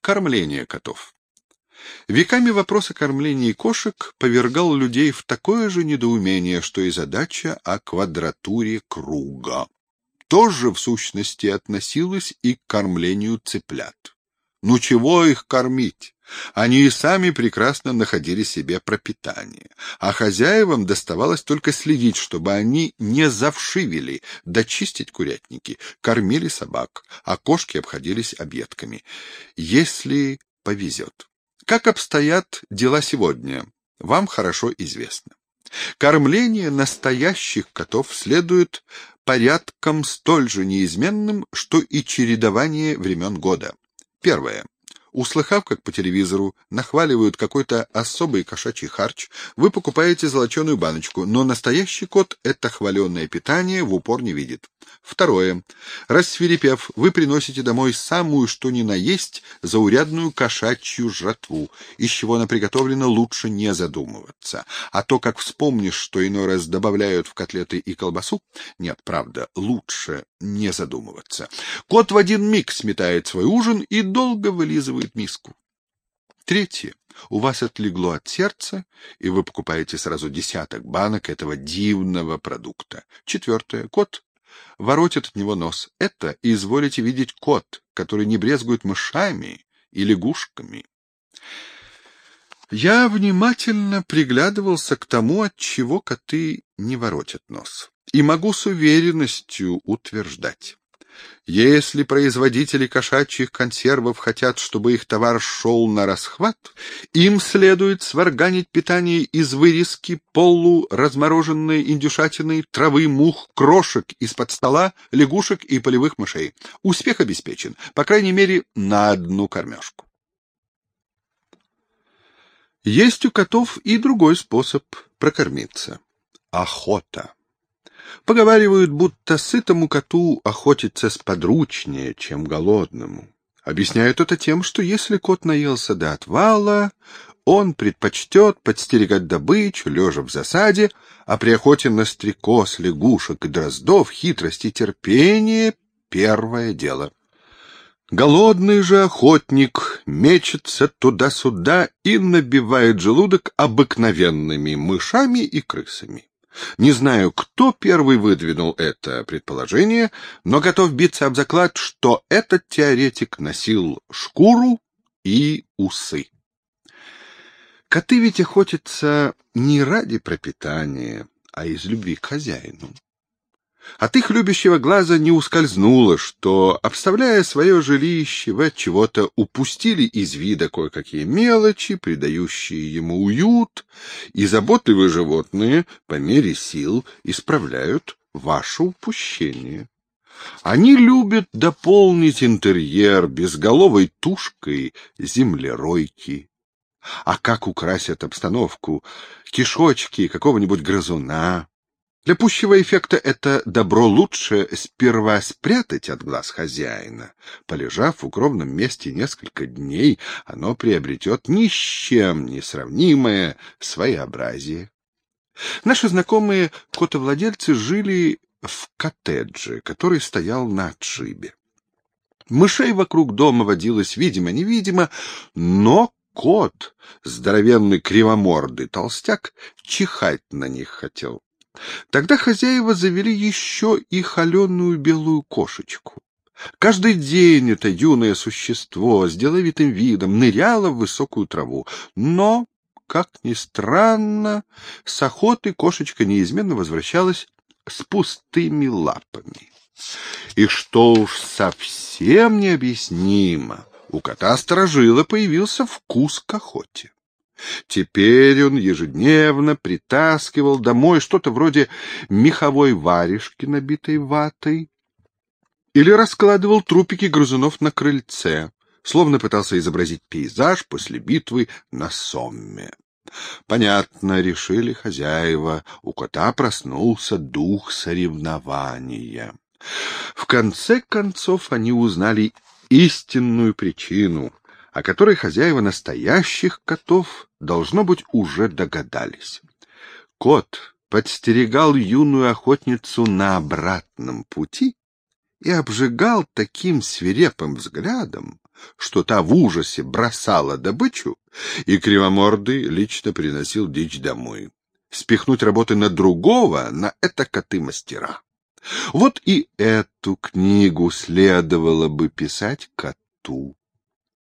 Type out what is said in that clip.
Кормление котов. Веками вопрос о кормлении кошек повергал людей в такое же недоумение, что и задача о квадратуре круга. Тоже, в сущности, относилось и к кормлению цыплят. Ну чего их кормить? Они и сами прекрасно находили себе пропитание, а хозяевам доставалось только следить, чтобы они не завшивели, дочистить курятники, кормили собак, а кошки обходились объедками, если повезет. Как обстоят дела сегодня, вам хорошо известно. Кормление настоящих котов следует порядком столь же неизменным, что и чередование времен года. Первое. Услыхав, как по телевизору нахваливают какой-то особый кошачий харч, вы покупаете золоченую баночку, но настоящий кот это хваленное питание в упор не видит. Второе. Рассверепев, вы приносите домой самую что ни на есть заурядную кошачью жратву, из чего она приготовлена, лучше не задумываться. А то, как вспомнишь, что иной раз добавляют в котлеты и колбасу, нет, правда, лучше не задумываться. Кот в один миг сметает свой ужин и долго вылизывает миску. Третье. У вас отлегло от сердца, и вы покупаете сразу десяток банок этого дивного продукта. Четвертое. Кот воротит от него нос. Это, изволите видеть, кот, который не брезгует мышами и лягушками. Я внимательно приглядывался к тому, от чего коты не воротят нос, и могу с уверенностью утверждать. Если производители кошачьих консервов хотят, чтобы их товар шел на расхват, им следует сварганить питание из вырезки полуразмороженной индюшатины, травы, мух, крошек из-под стола, лягушек и полевых мышей. Успех обеспечен, по крайней мере, на одну кормежку. Есть у котов и другой способ прокормиться — охота. Поговаривают, будто сытому коту охотиться сподручнее, чем голодному. Объясняют это тем, что если кот наелся до отвала, он предпочтет подстерегать добычу, лежа в засаде, а при охоте на стрекоз, лягушек и дроздов хитрость и терпение — первое дело. Голодный же охотник мечется туда-сюда и набивает желудок обыкновенными мышами и крысами. Не знаю, кто первый выдвинул это предположение, но готов биться об заклад, что этот теоретик носил шкуру и усы. Коты ведь охотятся не ради пропитания, а из любви к хозяину. От их любящего глаза не ускользнуло, что, обставляя свое жилище, вы от чего-то упустили из вида кое-какие мелочи, придающие ему уют, и заботливые животные по мере сил исправляют ваше упущение. Они любят дополнить интерьер безголовой тушкой землеройки. А как украсят обстановку? Кишочки какого-нибудь грызуна, для пущего эффекта это добро лучше сперва спрятать от глаз хозяина. Полежав в укромном месте несколько дней, оно приобретет ни с чем не сравнимое своеобразие. Наши знакомые котовладельцы жили в коттедже, который стоял на отшибе. Мышей вокруг дома водилось видимо-невидимо, но кот, здоровенный кривомордый толстяк, чихать на них хотел. Тогда хозяева завели еще и холеную белую кошечку. Каждый день это юное существо с деловитым видом ныряло в высокую траву, но, как ни странно, с охоты кошечка неизменно возвращалась с пустыми лапами. И что уж совсем необъяснимо, у кота-сторожила появился вкус к охоте. Теперь он ежедневно притаскивал домой что-то вроде меховой варежки, набитой ватой, или раскладывал трупики грызунов на крыльце, словно пытался изобразить пейзаж после битвы на Сомме. Понятно, решили хозяева, у кота проснулся дух соревнования. В конце концов они узнали истинную причину — о которой хозяева настоящих котов, должно быть, уже догадались. Кот подстерегал юную охотницу на обратном пути и обжигал таким свирепым взглядом, что та в ужасе бросала добычу, и Кривомордый лично приносил дичь домой. Спихнуть работы на другого, на это коты-мастера. Вот и эту книгу следовало бы писать коту.